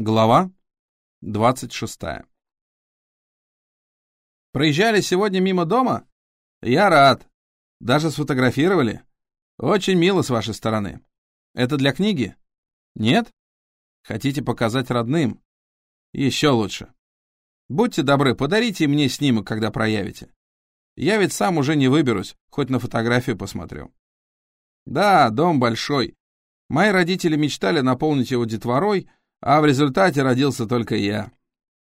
Глава 26. Проезжали сегодня мимо дома? Я рад. Даже сфотографировали. Очень мило с вашей стороны. Это для книги? Нет? Хотите показать родным? Еще лучше. Будьте добры, подарите мне снимок, когда проявите. Я ведь сам уже не выберусь, хоть на фотографию посмотрю. Да, дом большой. Мои родители мечтали наполнить его детворой, а в результате родился только я.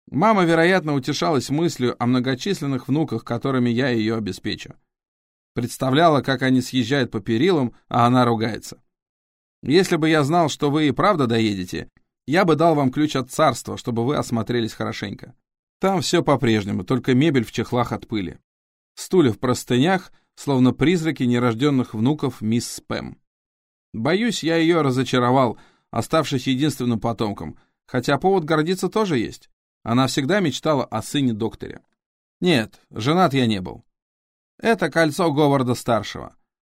Мама, вероятно, утешалась мыслью о многочисленных внуках, которыми я ее обеспечу. Представляла, как они съезжают по перилам, а она ругается. Если бы я знал, что вы и правда доедете, я бы дал вам ключ от царства, чтобы вы осмотрелись хорошенько. Там все по-прежнему, только мебель в чехлах от пыли. Стулья в простынях, словно призраки нерожденных внуков мисс Спэм. Боюсь, я ее разочаровал, оставшись единственным потомком, хотя повод гордиться тоже есть. Она всегда мечтала о сыне-докторе. Нет, женат я не был. Это кольцо Говарда-старшего.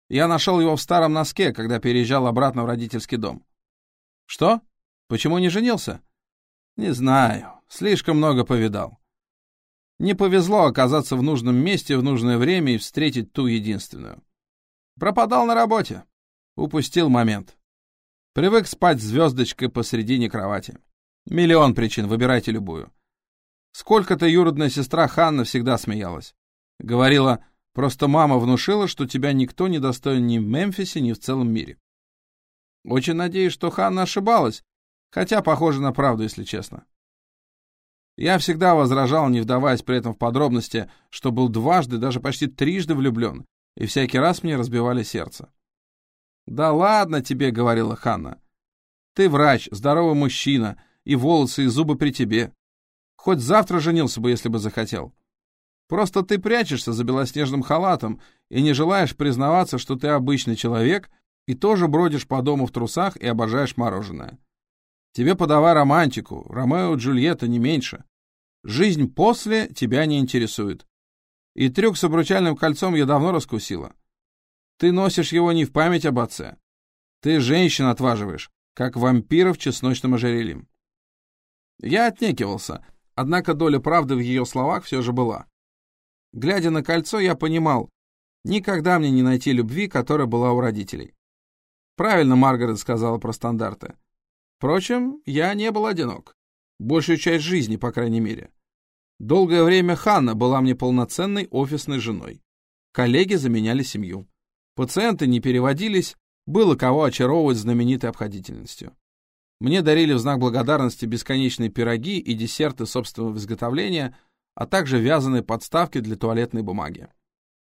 Я нашел его в старом носке, когда переезжал обратно в родительский дом. Что? Почему не женился? Не знаю, слишком много повидал. Не повезло оказаться в нужном месте в нужное время и встретить ту единственную. Пропадал на работе. Упустил момент. Привык спать звездочкой посредине кровати. Миллион причин, выбирайте любую. Сколько-то юродная сестра Ханна всегда смеялась. Говорила, просто мама внушила, что тебя никто не достоин ни в Мемфисе, ни в целом мире. Очень надеюсь, что Ханна ошибалась, хотя похоже на правду, если честно. Я всегда возражал, не вдаваясь при этом в подробности, что был дважды, даже почти трижды влюблен, и всякий раз мне разбивали сердце. «Да ладно тебе», — говорила Ханна. «Ты врач, здоровый мужчина, и волосы, и зубы при тебе. Хоть завтра женился бы, если бы захотел. Просто ты прячешься за белоснежным халатом и не желаешь признаваться, что ты обычный человек и тоже бродишь по дому в трусах и обожаешь мороженое. Тебе подавай романтику, Ромео и Джульетта не меньше. Жизнь после тебя не интересует. И трюк с обручальным кольцом я давно раскусила. Ты носишь его не в память об отце. Ты женщин отваживаешь, как вампиров чесночным ожерельем. Я отнекивался, однако доля правды в ее словах все же была. Глядя на кольцо, я понимал, никогда мне не найти любви, которая была у родителей. Правильно Маргарет сказала про стандарты. Впрочем, я не был одинок. Большую часть жизни, по крайней мере. Долгое время Ханна была мне полноценной офисной женой. Коллеги заменяли семью. Пациенты не переводились, было кого очаровывать знаменитой обходительностью. Мне дарили в знак благодарности бесконечные пироги и десерты собственного изготовления, а также вязаные подставки для туалетной бумаги.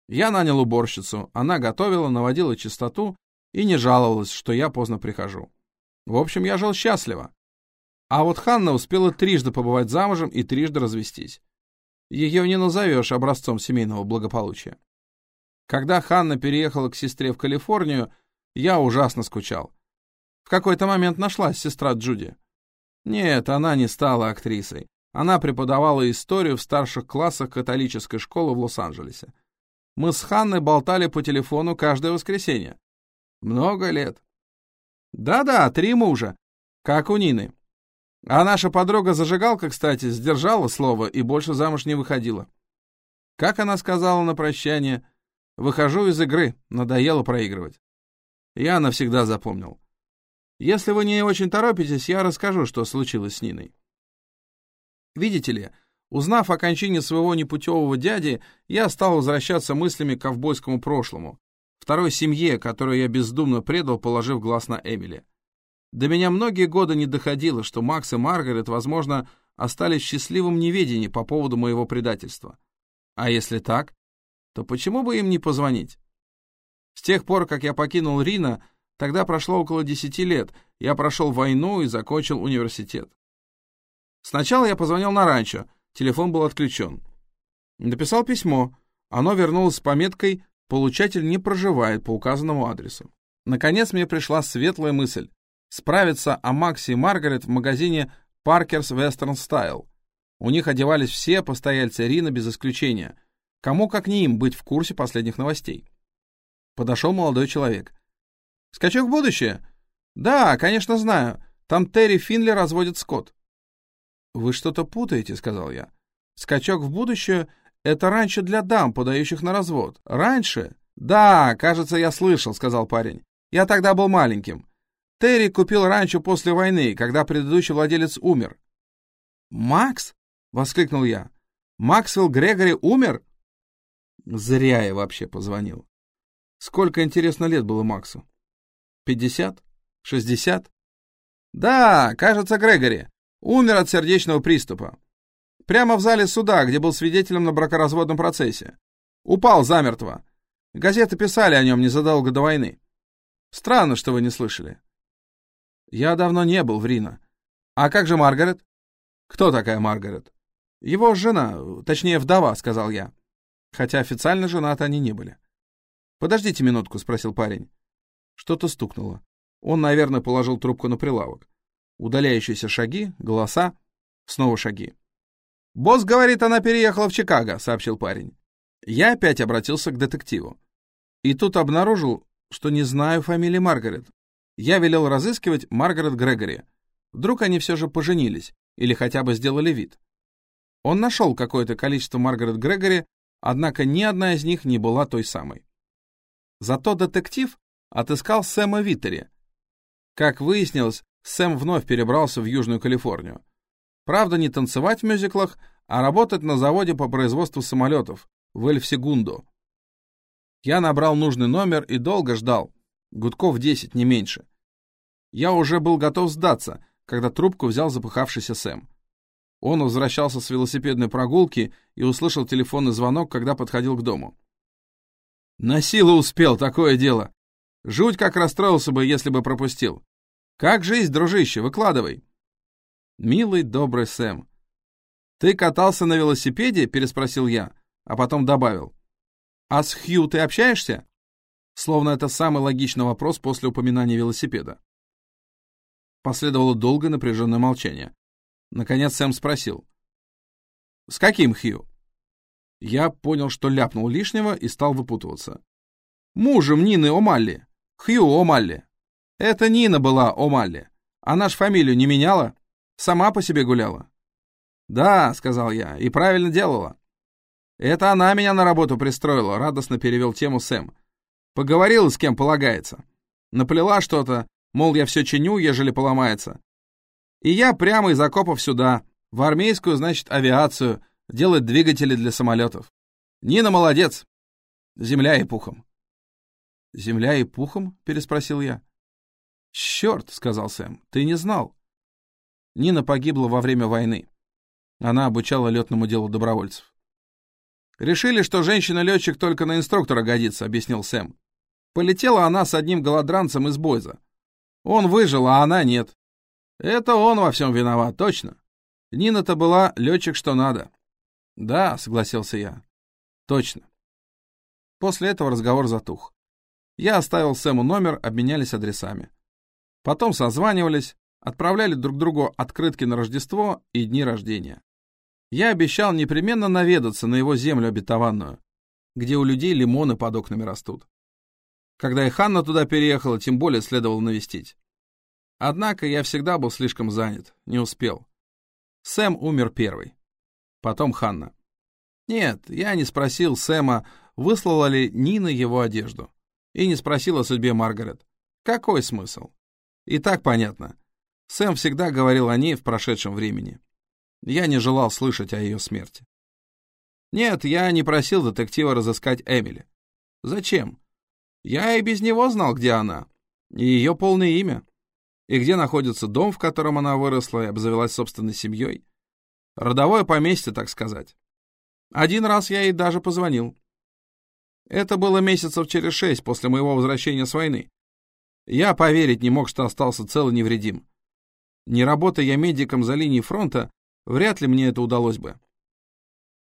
Я нанял уборщицу, она готовила, наводила чистоту и не жаловалась, что я поздно прихожу. В общем, я жил счастливо. А вот Ханна успела трижды побывать замужем и трижды развестись. Ее не назовешь образцом семейного благополучия. Когда Ханна переехала к сестре в Калифорнию, я ужасно скучал. В какой-то момент нашлась сестра Джуди. Нет, она не стала актрисой. Она преподавала историю в старших классах католической школы в Лос-Анджелесе. Мы с Ханной болтали по телефону каждое воскресенье. Много лет. Да-да, три мужа, как у Нины. А наша подруга-зажигалка, кстати, сдержала слово и больше замуж не выходила. Как она сказала на прощание — Выхожу из игры, надоело проигрывать. Я навсегда запомнил. Если вы не очень торопитесь, я расскажу, что случилось с Ниной. Видите ли, узнав о кончине своего непутевого дяди, я стал возвращаться мыслями к ковбойскому прошлому, второй семье, которую я бездумно предал, положив глаз на Эмили. До меня многие годы не доходило, что Макс и Маргарет, возможно, остались в счастливом неведении по поводу моего предательства. А если так, то почему бы им не позвонить? С тех пор, как я покинул Рина, тогда прошло около десяти лет, я прошел войну и закончил университет. Сначала я позвонил на ранчо, телефон был отключен. Написал письмо, оно вернулось с пометкой «Получатель не проживает по указанному адресу». Наконец мне пришла светлая мысль справиться о Максе и Маргарет в магазине Parker's Western Style. У них одевались все постояльцы Рина без исключения — Кому, как не им, быть в курсе последних новостей? Подошел молодой человек. «Скачок в будущее?» «Да, конечно, знаю. Там Терри Финли разводит скот. «Вы что-то путаете», — сказал я. «Скачок в будущее — это раньше для дам, подающих на развод. Раньше?» «Да, кажется, я слышал», — сказал парень. «Я тогда был маленьким. Терри купил ранчо после войны, когда предыдущий владелец умер». «Макс?» — воскликнул я. «Максвелл Грегори умер?» Зря я вообще позвонил. Сколько, интересно, лет было Максу? Пятьдесят? Шестьдесят? Да, кажется, Грегори. Умер от сердечного приступа. Прямо в зале суда, где был свидетелем на бракоразводном процессе. Упал замертво. Газеты писали о нем незадолго до войны. Странно, что вы не слышали. Я давно не был в Рино. А как же Маргарет? Кто такая Маргарет? Его жена, точнее, вдова, сказал я. Хотя официально женаты они не были. «Подождите минутку», — спросил парень. Что-то стукнуло. Он, наверное, положил трубку на прилавок. Удаляющиеся шаги, голоса, снова шаги. «Босс говорит, она переехала в Чикаго», — сообщил парень. Я опять обратился к детективу. И тут обнаружил, что не знаю фамилии Маргарет. Я велел разыскивать Маргарет Грегори. Вдруг они все же поженились, или хотя бы сделали вид. Он нашел какое-то количество Маргарет Грегори, однако ни одна из них не была той самой. Зато детектив отыскал Сэма Виттери. Как выяснилось, Сэм вновь перебрался в Южную Калифорнию. Правда, не танцевать в мюзиклах, а работать на заводе по производству самолетов в Эльфсегунду. Я набрал нужный номер и долго ждал. Гудков 10, не меньше. Я уже был готов сдаться, когда трубку взял запыхавшийся Сэм. Он возвращался с велосипедной прогулки и услышал телефонный звонок, когда подходил к дому. На силу успел, такое дело. Жуть как расстроился бы, если бы пропустил. Как жизнь, дружище, выкладывай. Милый, добрый Сэм. Ты катался на велосипеде? Переспросил я, а потом добавил. А с Хью ты общаешься? Словно это самый логичный вопрос после упоминания велосипеда. Последовало долгое напряженное молчание. Наконец Сэм спросил. «С каким Хью?» Я понял, что ляпнул лишнего и стал выпутываться. Мужем Нины Омалли. Хью Омалли. Это Нина была Омалли. Она ж фамилию не меняла? Сама по себе гуляла? Да, сказал я, и правильно делала. Это она меня на работу пристроила, радостно перевел тему Сэм. Поговорила с кем полагается. Наплела что-то, мол, я все чиню, ежели поломается. И я прямо из окопов сюда, в армейскую, значит, авиацию, делает двигатели для самолетов. Нина молодец. Земля и пухом. «Земля и пухом?» — переспросил я. «Черт!» — сказал Сэм. «Ты не знал?» Нина погибла во время войны. Она обучала летному делу добровольцев. «Решили, что женщина-летчик только на инструктора годится», — объяснил Сэм. «Полетела она с одним голодранцем из Бойза. Он выжил, а она нет. Это он во всем виноват, точно. Нина-то была летчик что надо. «Да», — согласился я. «Точно». После этого разговор затух. Я оставил Сэму номер, обменялись адресами. Потом созванивались, отправляли друг другу открытки на Рождество и дни рождения. Я обещал непременно наведаться на его землю обетованную, где у людей лимоны под окнами растут. Когда и Ханна туда переехала, тем более следовало навестить. Однако я всегда был слишком занят, не успел. Сэм умер первый потом Ханна. Нет, я не спросил Сэма, выслала ли Нина его одежду. И не спросил о судьбе Маргарет. Какой смысл? И так понятно. Сэм всегда говорил о ней в прошедшем времени. Я не желал слышать о ее смерти. Нет, я не просил детектива разыскать Эмили. Зачем? Я и без него знал, где она. И ее полное имя. И где находится дом, в котором она выросла и обзавелась собственной семьей. Родовое поместье, так сказать. Один раз я ей даже позвонил. Это было месяцев через шесть после моего возвращения с войны. Я поверить не мог, что остался цел и невредим. Не работая медиком за линией фронта, вряд ли мне это удалось бы.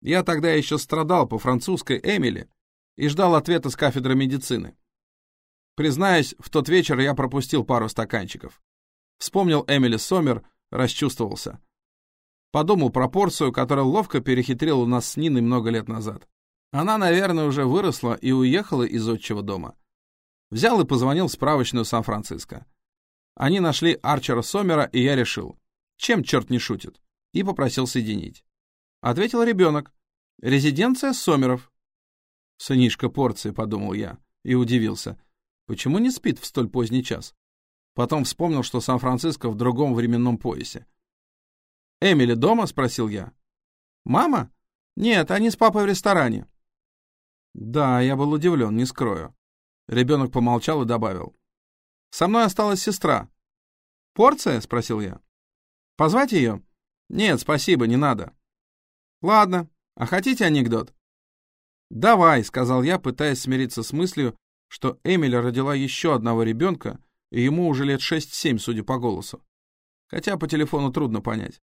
Я тогда еще страдал по французской Эмили и ждал ответа с кафедры медицины. Признаюсь, в тот вечер я пропустил пару стаканчиков. Вспомнил Эмили Сомер, расчувствовался. Подумал про порцию, которая ловко перехитрила нас с Ниной много лет назад. Она, наверное, уже выросла и уехала из отчего дома. Взял и позвонил в справочную Сан-Франциско. Они нашли Арчера Сомера, и я решил, чем черт не шутит. и попросил соединить. Ответил ребенок. «Резиденция Сомеров». «Сынишка порции», — подумал я, и удивился. Почему не спит в столь поздний час? Потом вспомнил, что Сан-Франциско в другом временном поясе. «Эмили дома?» — спросил я. «Мама? Нет, они с папой в ресторане». Да, я был удивлен, не скрою. Ребенок помолчал и добавил. «Со мной осталась сестра». «Порция?» — спросил я. «Позвать ее?» «Нет, спасибо, не надо». «Ладно. А хотите анекдот?» «Давай», — сказал я, пытаясь смириться с мыслью, что Эмили родила еще одного ребенка, и ему уже лет шесть-семь, судя по голосу. Хотя по телефону трудно понять.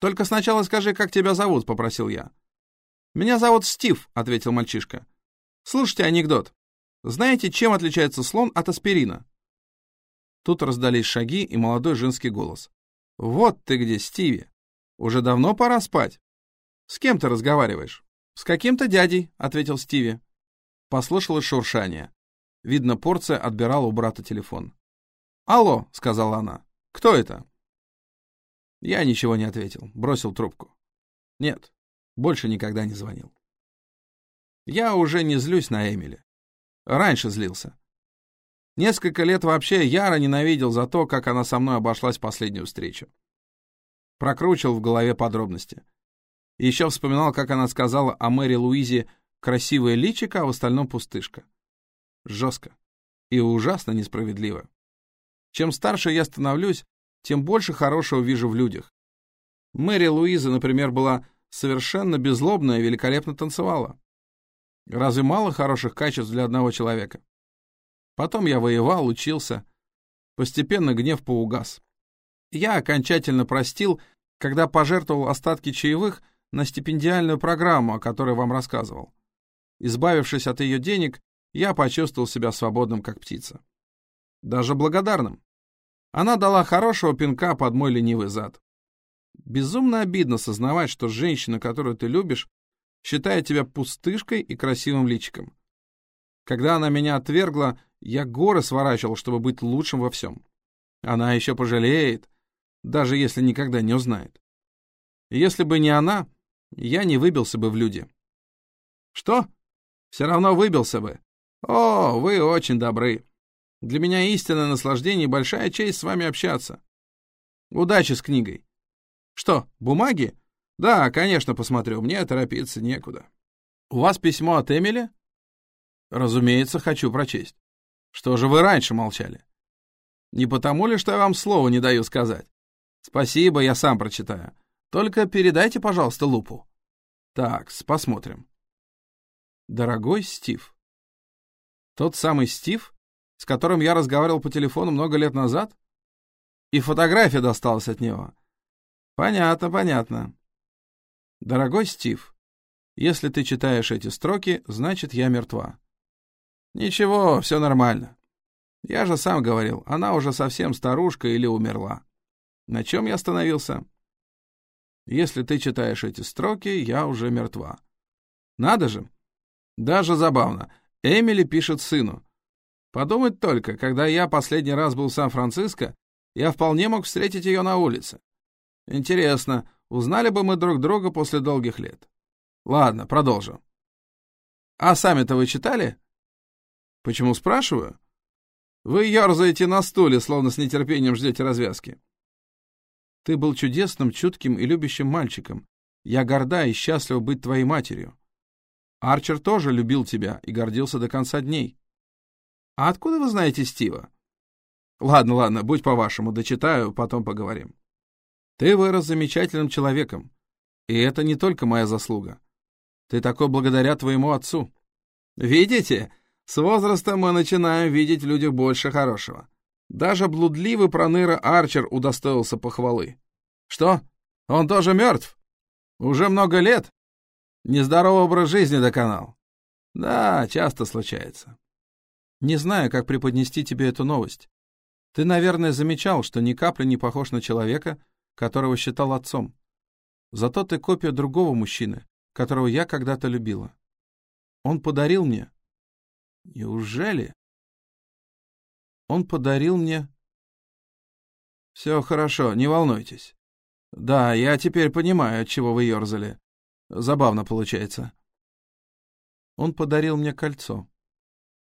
«Только сначала скажи, как тебя зовут», — попросил я. «Меня зовут Стив», — ответил мальчишка. «Слушайте анекдот. Знаете, чем отличается слон от аспирина?» Тут раздались шаги и молодой женский голос. «Вот ты где, Стиви! Уже давно пора спать. С кем ты разговариваешь?» «С каким-то дядей», — ответил Стиви. Послышалось шуршание. Видно, порция отбирала у брата телефон. «Алло», — сказала она. «Кто это?» Я ничего не ответил, бросил трубку. Нет, больше никогда не звонил. Я уже не злюсь на Эмили. Раньше злился. Несколько лет вообще яро ненавидел за то, как она со мной обошлась последнюю встречу. Прокручивал в голове подробности. Еще вспоминал, как она сказала о Мэри Луизе Красивое личико, а в остальном пустышка. Жестко. И ужасно несправедливо. Чем старше я становлюсь, тем больше хорошего вижу в людях. Мэри Луиза, например, была совершенно беззлобная и великолепно танцевала. Разве мало хороших качеств для одного человека? Потом я воевал, учился. Постепенно гнев поугас. Я окончательно простил, когда пожертвовал остатки чаевых на стипендиальную программу, о которой вам рассказывал. Избавившись от ее денег, я почувствовал себя свободным, как птица. Даже благодарным. Она дала хорошего пинка под мой ленивый зад. Безумно обидно сознавать, что женщина, которую ты любишь, считает тебя пустышкой и красивым личиком. Когда она меня отвергла, я горы сворачивал, чтобы быть лучшим во всем. Она еще пожалеет, даже если никогда не узнает. Если бы не она, я не выбился бы в люди. Что? Все равно выбился бы. О, вы очень добры. Для меня истинное наслаждение и большая честь с вами общаться. Удачи с книгой. Что, бумаги? Да, конечно, посмотрю. Мне торопиться некуда. У вас письмо от Эмили? Разумеется, хочу прочесть. Что же вы раньше молчали? Не потому ли, что я вам слова не даю сказать? Спасибо, я сам прочитаю. Только передайте, пожалуйста, лупу. Так, посмотрим. Дорогой Стив. Тот самый Стив, с которым я разговаривал по телефону много лет назад? И фотография досталась от него. Понятно, понятно. Дорогой Стив, если ты читаешь эти строки, значит, я мертва. Ничего, все нормально. Я же сам говорил, она уже совсем старушка или умерла. На чем я остановился? Если ты читаешь эти строки, я уже мертва. Надо же, даже забавно. Эмили пишет сыну. Подумать только, когда я последний раз был в Сан-Франциско, я вполне мог встретить ее на улице. Интересно, узнали бы мы друг друга после долгих лет. Ладно, продолжим. А сами-то вы читали? Почему спрашиваю? Вы ерзаете на стуле, словно с нетерпением ждете развязки. Ты был чудесным, чутким и любящим мальчиком. Я горда и счастлива быть твоей матерью. Арчер тоже любил тебя и гордился до конца дней. А откуда вы знаете Стива? Ладно, ладно, будь по-вашему, дочитаю, потом поговорим. Ты вырос замечательным человеком, и это не только моя заслуга. Ты такой благодаря твоему отцу. Видите, с возрастом мы начинаем видеть в людях больше хорошего. Даже блудливый проныра Арчер удостоился похвалы. Что, он тоже мертв? Уже много лет? Нездоровый образ жизни доконал. Да, часто случается. Не знаю, как преподнести тебе эту новость. Ты, наверное, замечал, что ни капли не похож на человека, которого считал отцом. Зато ты копия другого мужчины, которого я когда-то любила. Он подарил мне... Неужели? Он подарил мне... Все хорошо, не волнуйтесь. Да, я теперь понимаю, от чего вы ерзали. Забавно получается. Он подарил мне кольцо.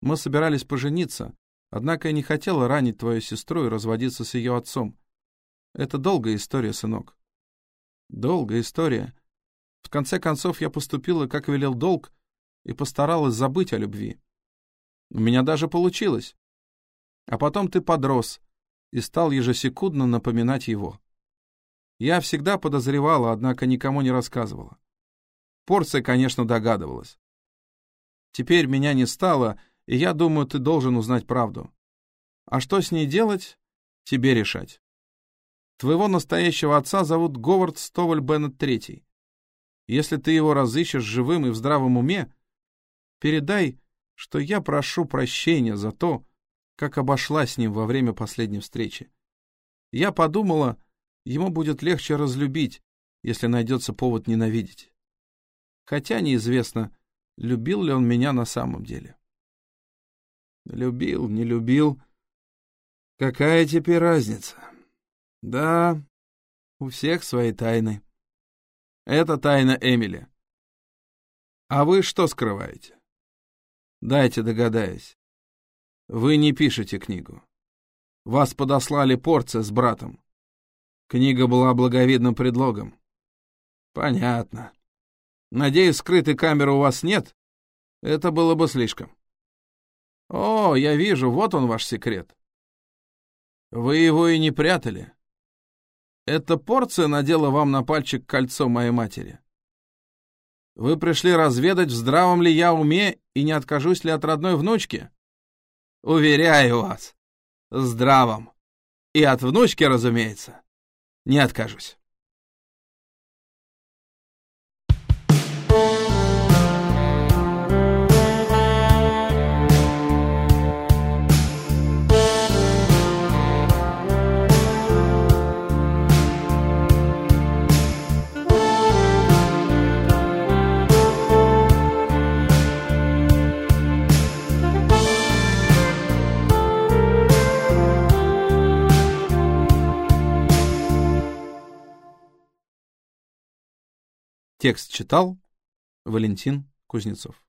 Мы собирались пожениться, однако я не хотела ранить твою сестру и разводиться с ее отцом. Это долгая история, сынок. Долгая история. В конце концов, я поступила, как велел долг, и постаралась забыть о любви. У меня даже получилось. А потом ты подрос и стал ежесекундно напоминать его. Я всегда подозревала, однако никому не рассказывала. Порция, конечно, догадывалась. Теперь меня не стало, и я думаю, ты должен узнать правду. А что с ней делать, тебе решать. Твоего настоящего отца зовут Говард Стоваль Беннет III. Если ты его разыщешь живым и в здравом уме, передай, что я прошу прощения за то, как обошла с ним во время последней встречи. Я подумала, ему будет легче разлюбить, если найдется повод ненавидеть. Хотя неизвестно, любил ли он меня на самом деле. Любил, не любил. Какая теперь разница? Да, у всех свои тайны. Это тайна Эмили. А вы что скрываете? Дайте догадаюсь. Вы не пишете книгу. Вас подослали порция с братом. Книга была благовидным предлогом. Понятно. Надеюсь, скрытой камеры у вас нет? Это было бы слишком. О, я вижу, вот он ваш секрет. Вы его и не прятали. Эта порция надела вам на пальчик кольцо моей матери. Вы пришли разведать, в здравом ли я уме и не откажусь ли от родной внучки? Уверяю вас, здравом. И от внучки, разумеется, не откажусь. Текст читал Валентин Кузнецов.